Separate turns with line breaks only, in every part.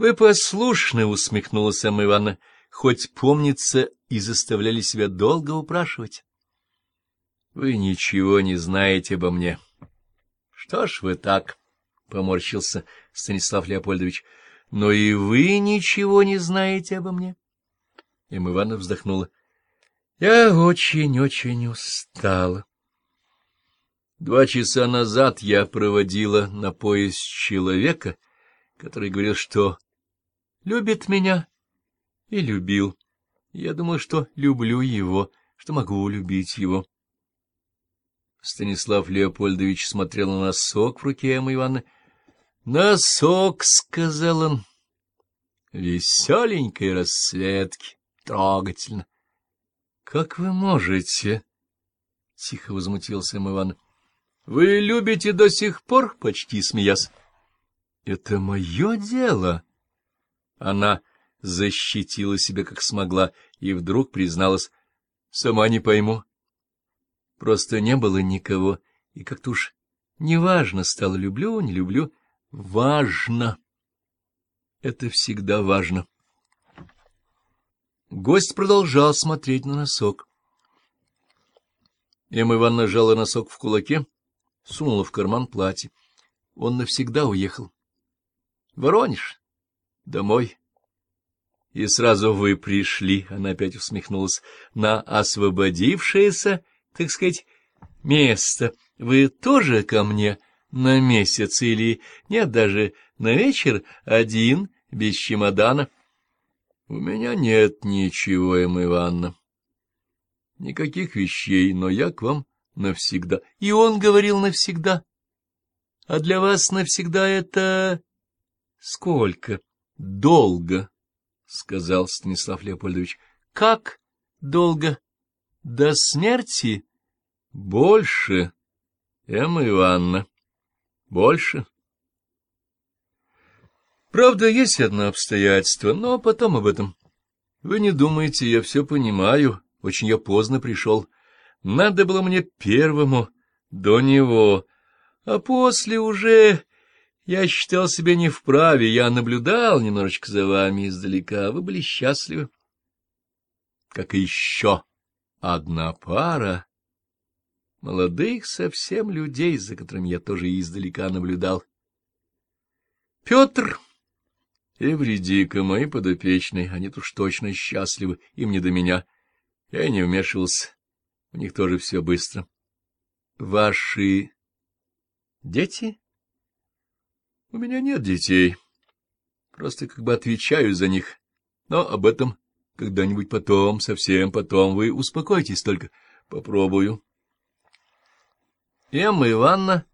Вы послушны, — усмехнулась Эмма Ивановна, — хоть, помнится, и заставляли себя долго упрашивать. Вы ничего не знаете обо мне. Что ж вы так, — поморщился Станислав Леопольдович, — но и вы ничего не знаете обо мне. Эмма Ивановна вздохнула. Я очень-очень устала. Два часа назад я проводила на поезд человека, который говорил, что любит меня и любил. Я думал, что люблю его, что могу любить его. Станислав Леопольдович смотрел на носок в руке Эммы Ивановны. — Носок, — сказал он, — веселенькой расцветки, трогательно. — Как вы можете? — тихо возмутился Эмма Ивановна. — Вы любите до сих пор, — почти смеясь. — Это мое дело. Она защитила себя как смогла и вдруг призналась. — Сама не пойму. Просто не было никого, и как-то уж неважно стало, люблю, не люблю. Важно. Это всегда важно. Гость продолжал смотреть на носок. Эмма Ивановна жала носок в кулаке, сунула в карман платье. Он навсегда уехал. Воронеж. Домой. И сразу вы пришли, она опять усмехнулась, на освободившееся, так сказать, место. Вы тоже ко мне на месяц или нет, даже на вечер один, без чемодана? У меня нет ничего, Эмма Ивановна. Никаких вещей, но я к вам навсегда. И он говорил навсегда. А для вас навсегда это... Сколько? Долго, — сказал Станислав Леопольдович. Как долго? До смерти? Больше, Эмма Ивановна, больше. Правда, есть одно обстоятельство, но потом об этом. Вы не думайте, я все понимаю, очень я поздно пришел. Надо было мне первому, до него, а после уже... Я считал себя не вправе, я наблюдал немножечко за вами издалека, вы были счастливы. Как и еще одна пара молодых совсем людей, за которыми я тоже издалека наблюдал. Петр Эвредика, мои подопечные, они уж точно счастливы, им не до меня. Я не вмешивался, у них тоже все быстро. Ваши дети? У меня нет детей, просто как бы отвечаю за них, но об этом когда-нибудь потом, совсем потом, вы успокойтесь только, попробую. Эмма Ивановна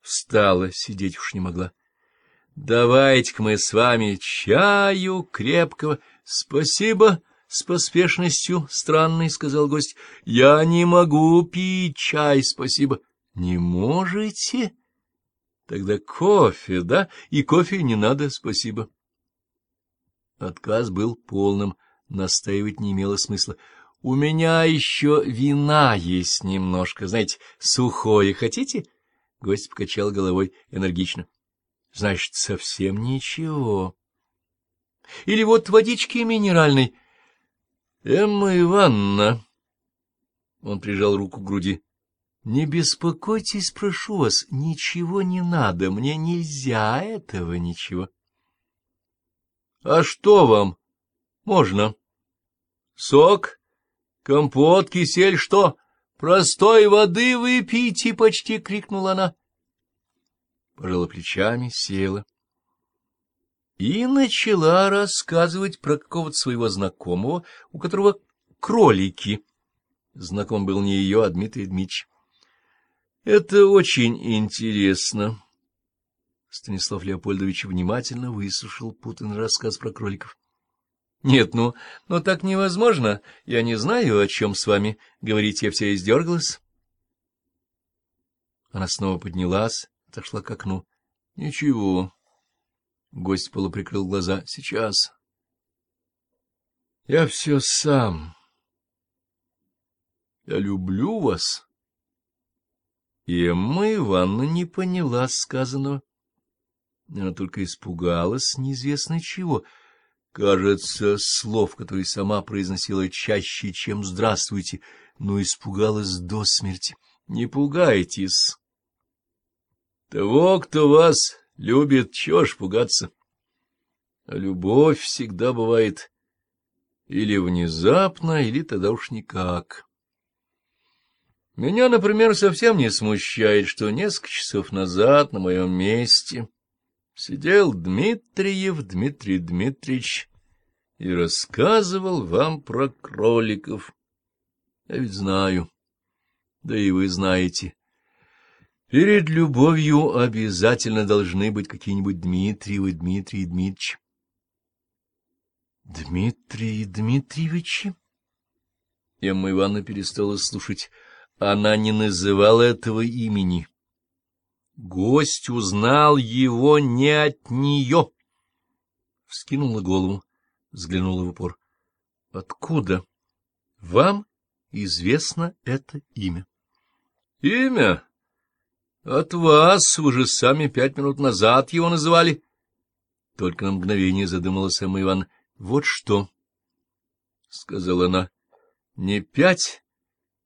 встала, сидеть уж не могла. — Давайте-ка мы с вами чаю крепкого. — Спасибо, с поспешностью странной, — сказал гость. — Я не могу пить чай, спасибо. — Не можете? Тогда кофе, да? И кофе не надо, спасибо. Отказ был полным, настаивать не имело смысла. — У меня еще вина есть немножко, знаете, сухое хотите? Гость покачал головой энергично. Значит, совсем ничего. Или вот водички минеральной. Эмма Ивановна... Он прижал руку к груди. — Не беспокойтесь, прошу вас, ничего не надо, мне нельзя этого ничего. — А что вам? Можно. — Сок, компот, кисель, что? Простой воды выпейте, — почти крикнула она пожала плечами, села и начала рассказывать про какого-то своего знакомого, у которого кролики. Знаком был не ее, а Дмитрий Дмитриевич. — Это очень интересно. Станислав Леопольдович внимательно выслушал путанный рассказ про кроликов. — Нет, ну, но так невозможно. Я не знаю, о чем с вами говорить, я вся издергалась. Она снова поднялась отошла к окну. — Ничего. Гость полуприкрыл глаза. — Сейчас. — Я все сам. Я люблю вас. И Эмма Ивановна не поняла сказанного. Она только испугалась неизвестно чего. Кажется, слов, которые сама произносила чаще, чем «здравствуйте», но испугалась до смерти. Не пугайтесь. Того, кто вас любит, чего ж пугаться? А любовь всегда бывает или внезапно, или тогда уж никак. Меня, например, совсем не смущает, что несколько часов назад на моем месте сидел Дмитриев Дмитрий Дмитриевич и рассказывал вам про кроликов. Я ведь знаю, да и вы знаете. Перед любовью обязательно должны быть какие-нибудь Дмитриевы Дмитрий Дмитриевич. Дмитрий Дмитриевичи? Эмма Ивановна перестала слушать. Она не называла этого имени. Гость узнал его не от нее. Вскинула голову, взглянула в упор. — Откуда вам известно это имя? — Имя? От вас, вы же сами пять минут назад его называли. Только на мгновение задумалась Эмма Ивановна. — Вот что, — сказала она, — не пять,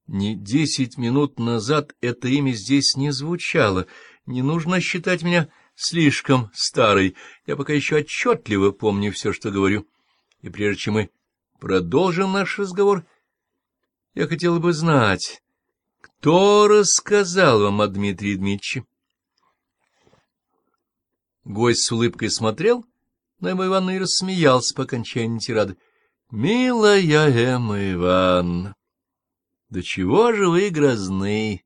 не десять минут назад это имя здесь не звучало. Не нужно считать меня слишком старой. Я пока еще отчетливо помню все, что говорю. И прежде чем мы продолжим наш разговор, я хотела бы знать, кто рассказал вам о Дмитрии Дмитриевиче? Гость с улыбкой смотрел но Эмма Ивановна и рассмеялся по окончании тирады. — Милая Эмма Ивановна, да чего же вы грозны?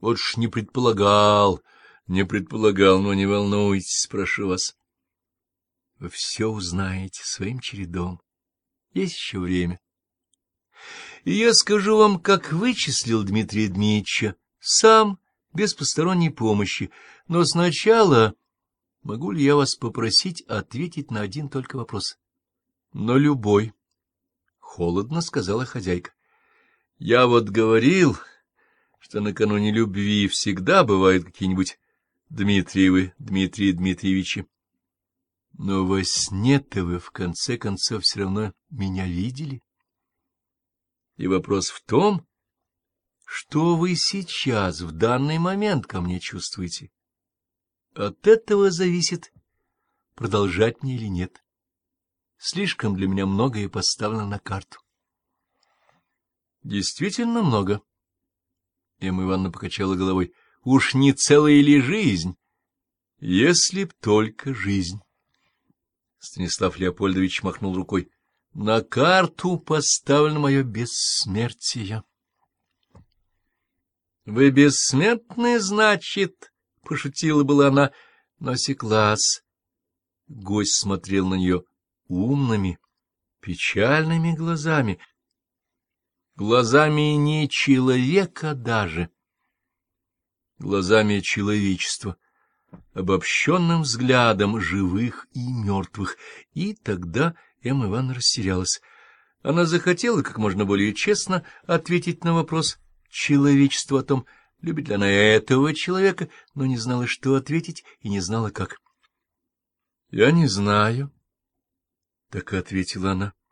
Вот ж не предполагал, не предполагал, но не волнуйтесь, прошу вас. Вы все узнаете своим чередом. Есть еще время. И я скажу вам, как вычислил Дмитрия Дмитриевича, сам, без посторонней помощи, но сначала... Могу ли я вас попросить ответить на один только вопрос? — Но любой. — Холодно сказала хозяйка. — Я вот говорил, что накануне любви всегда бывают какие-нибудь Дмитриевы, Дмитрии Дмитриевичи. Но во сне-то вы, в конце концов, все равно меня видели. И вопрос в том, что вы сейчас, в данный момент, ко мне чувствуете. От этого зависит, продолжать мне или нет. Слишком для меня многое поставлено на карту. Действительно много. Эмма Ивановна покачала головой. Уж не целая ли жизнь? Если б только жизнь. Станислав Леопольдович махнул рукой. На карту поставлено мое бессмертие. — Вы бессмертны, значит? — пошутила была она, но осеклась. Гость смотрел на нее умными, печальными глазами, глазами не человека даже, глазами человечества, обобщенным взглядом живых и мертвых, и тогда Эмма Ивановна растерялась. Она захотела как можно более честно ответить на вопрос человечества о том, любит ли она этого человека, но не знала, что ответить, и не знала, как. — Я не знаю, — так ответила она. —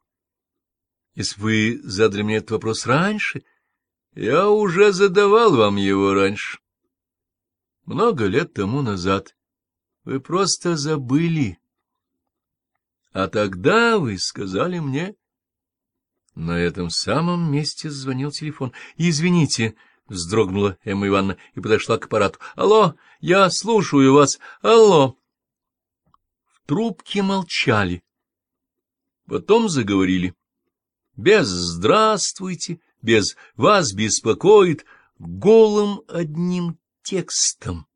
Если вы задали мне этот вопрос раньше, я уже задавал вам его раньше. Много лет тому назад. Вы просто забыли. А тогда вы сказали мне... На этом самом месте звонил телефон. — Извините, —— вздрогнула Эмма Ивановна и подошла к аппарату. — Алло, я слушаю вас. Алло. В трубке молчали. Потом заговорили. Без «здравствуйте», без «вас беспокоит», голым одним текстом,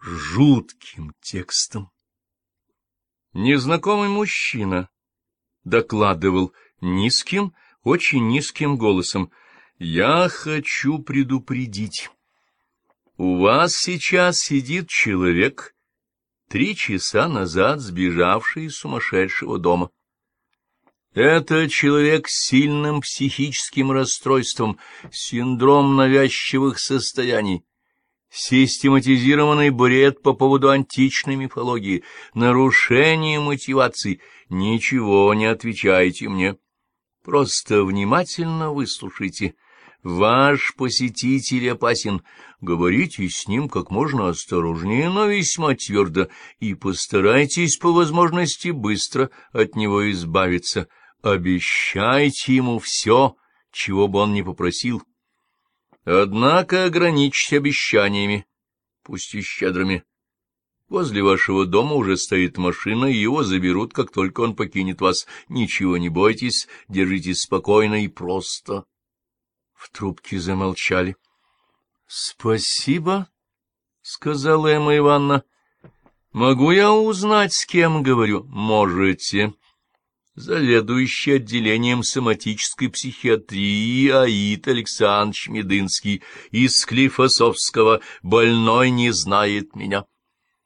жутким текстом. Незнакомый мужчина докладывал низким, очень низким голосом — я хочу предупредить. У вас сейчас сидит человек, три часа назад сбежавший из сумасшедшего дома. Это человек с сильным психическим расстройством, синдром навязчивых состояний, систематизированный бред по поводу античной мифологии, нарушение мотивации. Ничего не отвечайте мне. Просто внимательно выслушайте. Ваш посетитель опасен. Говорите с ним как можно осторожнее, но весьма твердо, и постарайтесь по возможности быстро от него избавиться. Обещайте ему все, чего бы он ни попросил. Однако ограничьтесь обещаниями, пусть и щедрыми. Возле вашего дома уже стоит машина, и его заберут, как только он покинет вас. Ничего не бойтесь, держитесь спокойно и просто. В трубке замолчали. — Спасибо, — сказала Эмма Ивановна. — Могу я узнать, с кем говорю? — Можете. Заведующий отделением соматической психиатрии Аид Александрович Медынский из Склифосовского. Больной не знает меня. —